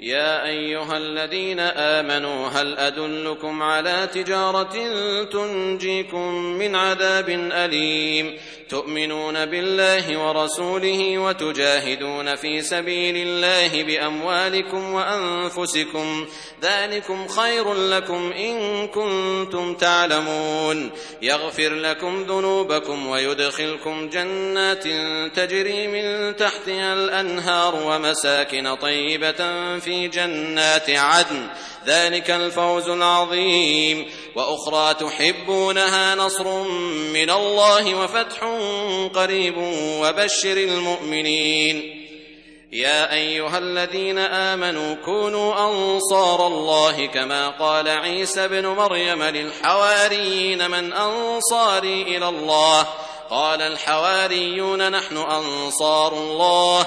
يا أيها الذين آمنوا هل أدلكم على تجارة تنجيكم من عذاب أليم؟ تؤمنون بالله ورسوله وتجاهدون في سبيل الله بأموالكم وأنفسكم. ذلكم خير لكم إن كنتم تعلمون. يغفر لكم ذنوبكم ويدخلكم جنات تجري من تحتها الأنهار ومساكن طيبة في جنات عدن. ذلك الفوز العظيم. وأخرى تحبونها نصر من الله وفتح قريب وبشر المؤمنين. يا أيها الذين آمنوا كونوا أنصار الله كما قال عيسى ابن مريم للحواريين من أنصاري إلى الله. قال الحواريون نحن أنصار الله.